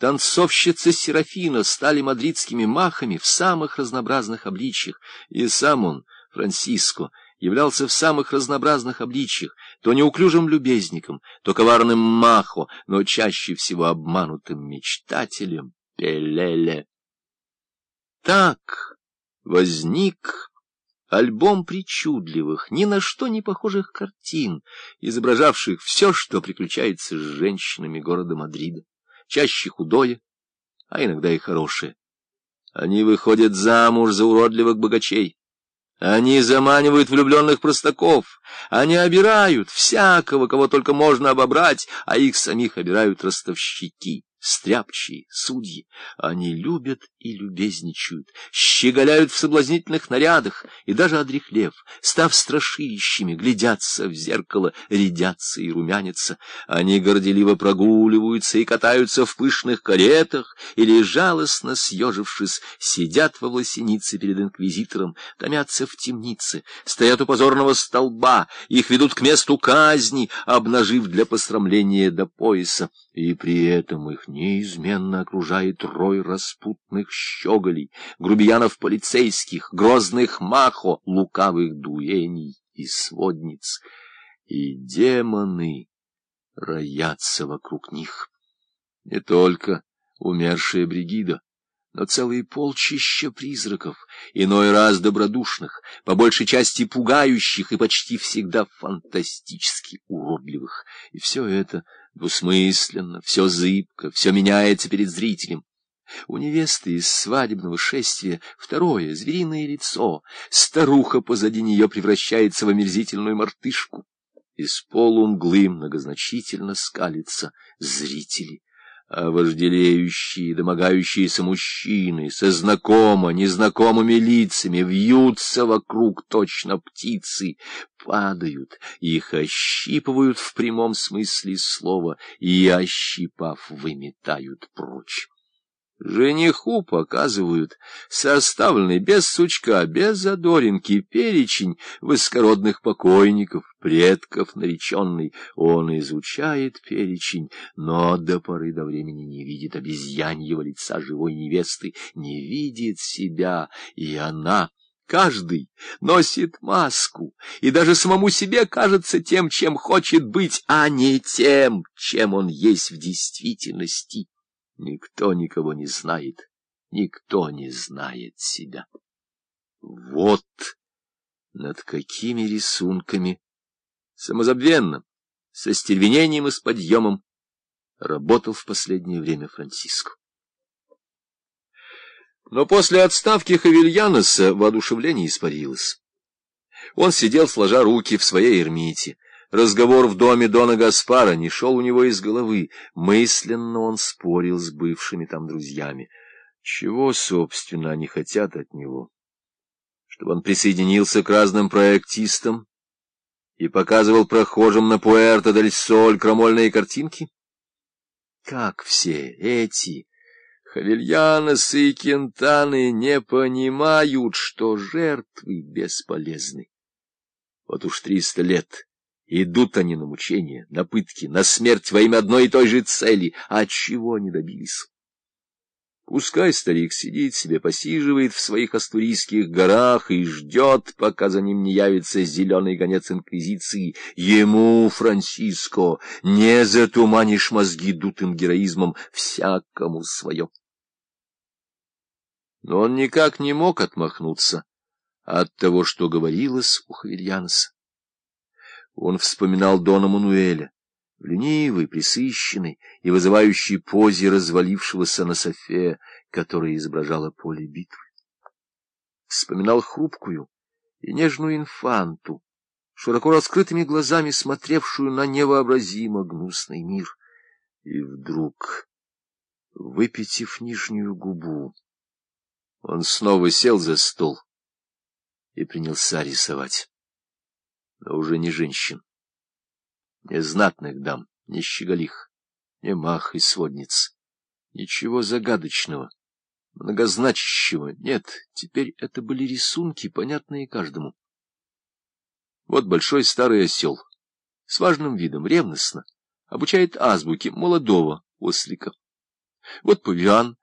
Танцовщица Серафина стали мадридскими махами в самых разнообразных обличьях, и сам он, Франсиско, являлся в самых разнообразных обличьях, то неуклюжим любезником, то коварным махо, но чаще всего обманутым мечтателем Пелеле. Так возник альбом причудливых, ни на что не похожих картин, изображавших все, что приключается с женщинами города Мадрида, чаще худое, а иногда и хорошее. Они выходят замуж за уродливых богачей, они заманивают влюбленных простаков, они обирают всякого, кого только можно обобрать, а их самих обирают ростовщики стряпчие, судьи. Они любят и любезничают, щеголяют в соблазнительных нарядах, и даже одрехлев, став страшилищами, глядятся в зеркало, рядятся и румянятся. Они горделиво прогуливаются и катаются в пышных каретах, или, жалостно съежившись, сидят во власенице перед инквизитором, томятся в темнице, стоят у позорного столба, их ведут к месту казни, обнажив для посрамления до пояса, и при этом их неизменно окружает рой распутных щеголей, грубиянов полицейских, грозных махо, лукавых дуэний и сводниц. И демоны роятся вокруг них. Не только умершая Бригида, но целые полчища призраков, иной раз добродушных, по большей части пугающих и почти всегда фантастически уродливых. И все это — двусмысленно, все зыбко, все меняется перед зрителем. У невесты из свадебного шествия второе звериное лицо, старуха позади нее превращается в омерзительную мартышку. Из полумглы многозначительно скалятся зрители а вожделеющие, домогающиеся мужчины со знакомо, незнакомыми лицами вьются вокруг точно птицы, падают, их ощипывают в прямом смысле слова и, ощипав, выметают прочь. Жениху показывают составленный без сучка, без задоринки перечень высокородных покойников, предков нареченный. Он изучает перечень, но до поры до времени не видит обезьяньего лица живой невесты, не видит себя, и она... Каждый носит маску, и даже самому себе кажется тем, чем хочет быть, а не тем, чем он есть в действительности. Никто никого не знает, никто не знает себя. Вот над какими рисунками, самозабвенно, со стервенением и с подъемом, работал в последнее время Франциско. Но после отставки Хавильяноса воодушевление испарилось. Он сидел, сложа руки в своей эрмите, Разговор в доме Дона Гаспара не шел у него из головы. Мысленно он спорил с бывшими там друзьями. Чего, собственно, они хотят от него? Чтобы он присоединился к разным проектистам и показывал прохожим на Пуэрто-дель-Соль крамольные картинки? Как все эти Хавильяносы и Кентаны не понимают, что жертвы бесполезны? Вот уж триста лет Идут они на мучения, на пытки, на смерть во имя одной и той же цели, а чего не добились. Пускай старик сидит себе, посиживает в своих астурийских горах и ждет, пока за ним не явится зеленый гонец инквизиции. Ему, Франциско, не затуманишь мозги дутым героизмом, всякому свое. Но он никак не мог отмахнуться от того, что говорилось у Хаверьянса. Он вспоминал Дона Мануэля, в ленивой, и вызывающей позе развалившегося на софе, которая изображала поле битвы. Вспоминал хрупкую и нежную инфанту, широко раскрытыми глазами смотревшую на невообразимо гнусный мир. И вдруг, выпитив нижнюю губу, он снова сел за стол и принялся рисовать но уже не женщин, не знатных дам, не щеголих, не мах и сводниц. Ничего загадочного, многозначащего нет, теперь это были рисунки, понятные каждому. Вот большой старый осел, с важным видом, ревностно, обучает азбуке молодого ослика. Вот павиан,